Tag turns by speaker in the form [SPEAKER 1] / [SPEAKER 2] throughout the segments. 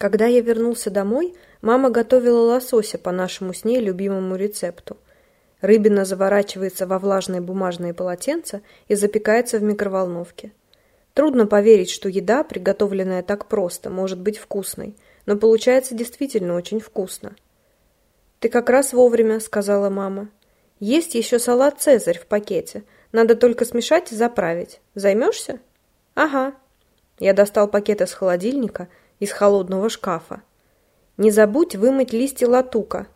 [SPEAKER 1] Когда я вернулся домой, мама готовила лосося по нашему с ней любимому рецепту. Рыбина заворачивается во влажные бумажные полотенца и запекается в микроволновке. Трудно поверить, что еда, приготовленная так просто, может быть вкусной, но получается действительно очень вкусно. «Ты как раз вовремя», — сказала мама. «Есть еще салат «Цезарь» в пакете. Надо только смешать и заправить. Займешься?» «Ага». Я достал пакет из холодильника, из холодного шкафа. «Не забудь вымыть листья латука».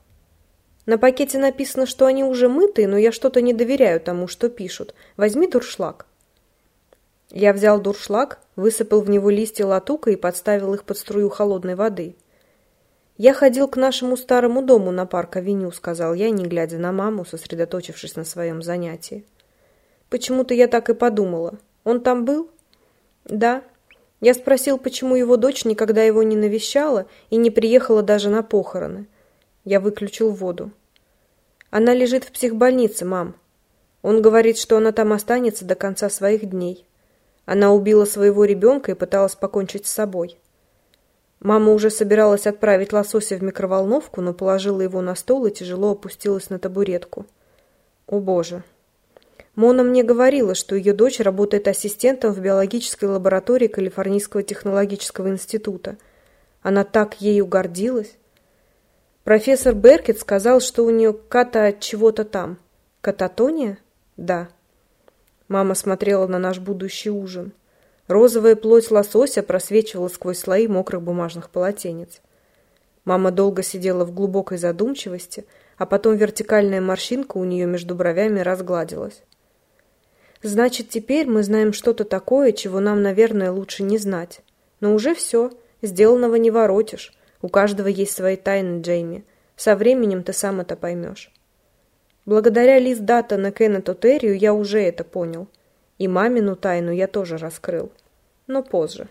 [SPEAKER 1] На пакете написано, что они уже мытые, но я что-то не доверяю тому, что пишут. Возьми дуршлаг. Я взял дуршлаг, высыпал в него листья латука и подставил их под струю холодной воды. «Я ходил к нашему старому дому на парк-авеню», — сказал я, не глядя на маму, сосредоточившись на своем занятии. «Почему-то я так и подумала. Он там был?» «Да». Я спросил, почему его дочь никогда его не навещала и не приехала даже на похороны. Я выключил воду. «Она лежит в психбольнице, мам. Он говорит, что она там останется до конца своих дней. Она убила своего ребенка и пыталась покончить с собой». Мама уже собиралась отправить лосося в микроволновку, но положила его на стол и тяжело опустилась на табуретку. О боже. Мона мне говорила, что ее дочь работает ассистентом в биологической лаборатории Калифорнийского технологического института. Она так ею гордилась. Профессор Беркет сказал, что у нее ката от чего-то там. Кататония? Да. Мама смотрела на наш будущий ужин. Розовая плоть лосося просвечивала сквозь слои мокрых бумажных полотенец. Мама долго сидела в глубокой задумчивости, а потом вертикальная морщинка у нее между бровями разгладилась. «Значит, теперь мы знаем что-то такое, чего нам, наверное, лучше не знать. Но уже все, сделанного не воротишь. У каждого есть свои тайны, Джейми. Со временем ты сам это поймешь». Благодаря Лиз Даттон и Кеннету Террию я уже это понял – и мамину тайну я тоже раскрыл. Но позже.